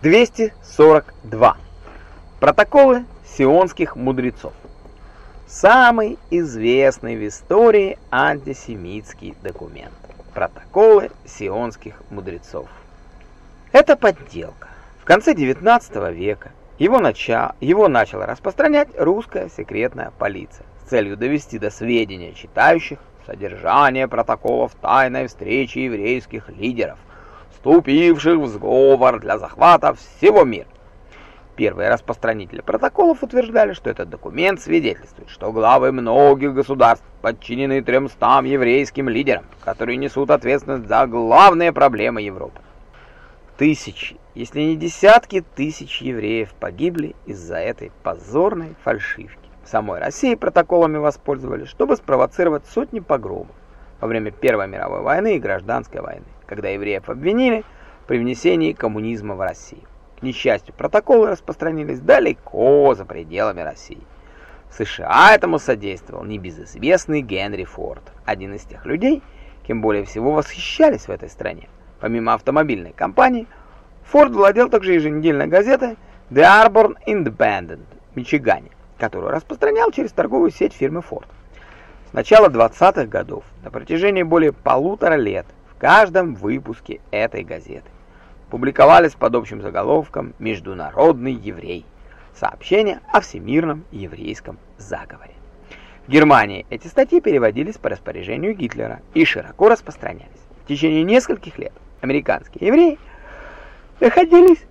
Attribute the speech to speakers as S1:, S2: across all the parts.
S1: 242. Протоколы сионских мудрецов. Самый известный в истории антисемитский документ. Протоколы сионских мудрецов. Это подделка. В конце 19 века его, начало, его начала распространять русская секретная полиция с целью довести до сведения читающих содержание протоколов тайной встречи еврейских лидеров, вступивших в сговор для захвата всего мира. Первые распространители протоколов утверждали, что этот документ свидетельствует, что главы многих государств подчинены тремстам еврейским лидерам, которые несут ответственность за главные проблемы Европы. Тысячи, если не десятки тысяч евреев погибли из-за этой позорной фальшивки. В самой России протоколами воспользовались, чтобы спровоцировать сотни погромов во время Первой мировой войны и Гражданской войны когда евреев обвинили при внесении коммунизма в Россию. К несчастью, протоколы распространились далеко за пределами России. В США этому содействовал небезызвестный Генри Форд, один из тех людей, кем более всего восхищались в этой стране. Помимо автомобильной компании, Форд владел также еженедельной газетой The Arbor Independent в Мичигане, которую распространял через торговую сеть фирмы Ford. С начала 20-х годов, на протяжении более полутора лет, каждом выпуске этой газеты. Публиковались под общим заголовком «Международный еврей». Сообщение о всемирном еврейском заговоре. В Германии эти статьи переводились по распоряжению Гитлера и широко распространялись. В течение нескольких лет американские евреи находились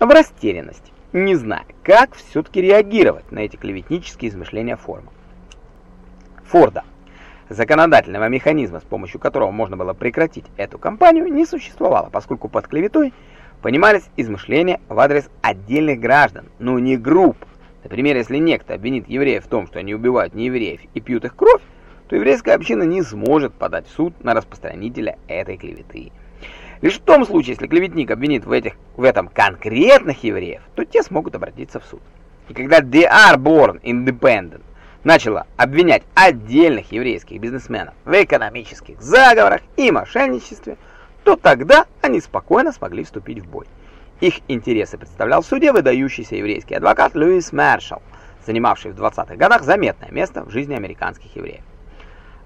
S1: в растерянности, не зная, как все-таки реагировать на эти клеветнические измышления формы. Форда Законодательного механизма, с помощью которого можно было прекратить эту кампанию, не существовало, поскольку под клеветой понимались измышления в адрес отдельных граждан, но не групп. Например, если некто обвинит евреев в том, что они убивают неевреев и пьют их кровь, то еврейская община не сможет подать в суд на распространителя этой клеветы. Лишь в том случае, если клеветник обвинит в, этих, в этом конкретных евреев, то те смогут обратиться в суд. И когда they are born independent начала обвинять отдельных еврейских бизнесменов в экономических заговорах и мошенничестве, то тогда они спокойно смогли вступить в бой. Их интересы представлял в суде выдающийся еврейский адвокат Льюис Маршалл, занимавший в 20-х годах заметное место в жизни американских евреев.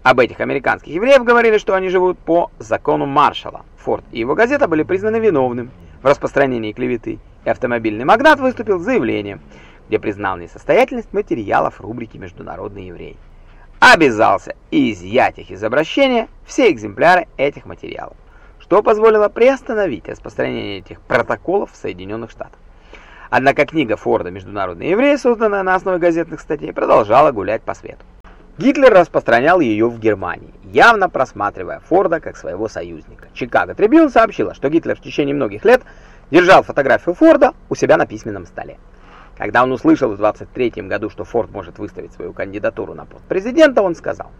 S1: Об этих американских евреев говорили, что они живут по закону Маршалла. Форд и его газета были признаны виновным в распространении клеветы, и автомобильный магнат выступил с заявлением – где признал несостоятельность материалов рубрики «Международный еврей». Обязался изъять их из обращения все экземпляры этих материалов, что позволило приостановить распространение этих протоколов в Соединенных Штатах. Однако книга Форда «Международный еврей», созданная на основе газетных статей, продолжала гулять по свету. Гитлер распространял ее в Германии, явно просматривая Форда как своего союзника. Чикаго Трибюн сообщила, что Гитлер в течение многих лет держал фотографию Форда у себя на письменном столе. Когда он услышал в 23 году, что Форд может выставить свою кандидатуру на пост президента, он сказал,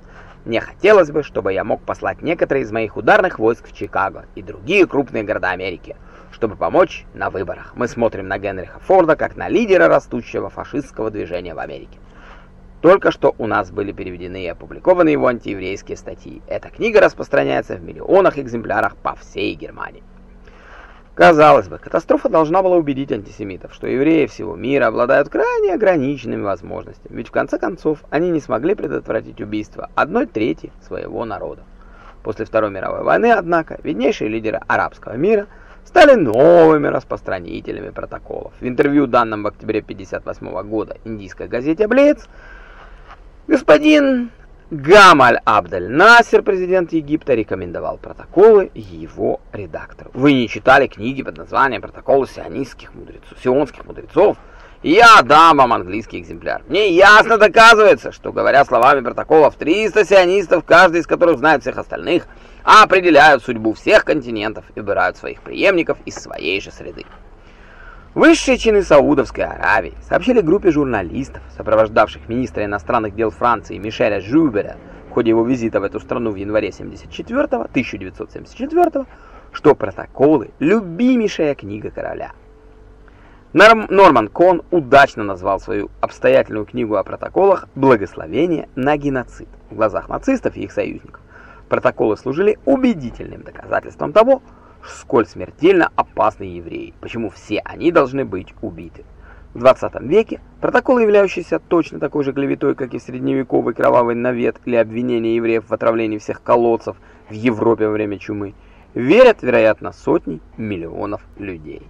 S1: «Мне хотелось бы, чтобы я мог послать некоторые из моих ударных войск в Чикаго и другие крупные города Америки, чтобы помочь на выборах. Мы смотрим на Генриха Форда как на лидера растущего фашистского движения в Америке. Только что у нас были переведены и опубликованы его антиеврейские статьи. Эта книга распространяется в миллионах экземплярах по всей Германии. Казалось бы, катастрофа должна была убедить антисемитов, что евреи всего мира обладают крайне ограниченными возможностями, ведь в конце концов они не смогли предотвратить убийство одной трети своего народа. После Второй мировой войны, однако, виднейшие лидеры арабского мира стали новыми распространителями протоколов. В интервью, данном в октябре 1958 года индийской газете «Блиц», господин Гамаль Абдель Насер, президент Египта, рекомендовал протоколы его редактору. Вы не читали книги под названием «Протоколы сионистских мудрецов», сионских мудрецов? Я дам вам английский экземпляр. Мне ясно доказывается, что, говоря словами протоколов, 300 сионистов, каждый из которых знает всех остальных, определяют судьбу всех континентов и выбирают своих преемников из своей же среды. Высшие чины Саудовской Аравии сообщили группе журналистов, сопровождавших министра иностранных дел Франции Мишеля Жюбера в ходе его визита в эту страну в январе 74 1974 что протоколы – любимейшая книга короля. Норм, Норман Кон удачно назвал свою обстоятельную книгу о протоколах «Благословение на геноцид». В глазах нацистов и их союзников протоколы служили убедительным доказательством того, сколь смертельно опасны евреи, почему все они должны быть убиты. В 20 веке протокол, являющийся точно такой же клеветой, как и средневековый кровавый навет или обвинение евреев в отравлении всех колодцев в Европе во время чумы, верят, вероятно, сотни миллионов людей.